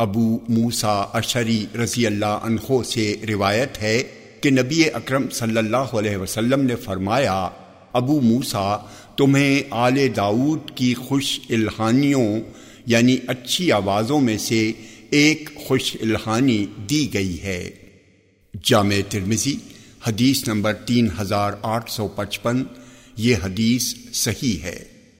ابو موسا اشری رضی اللہ عنہ سے روایت ہے کہ نبی اکرم صلی اللہ علیہ وسلم نے فرمایا، ابو موسا تمہیں آل داود کی خوش الحانیوں یعنی اچھی آوازوں میں سے ایک خوش الحانی دی گئی ہے۔ جامع ترمزی حدیث نمبر تین ہزار آٹھ سو پچپن، یہ حدیث صحیح ہے۔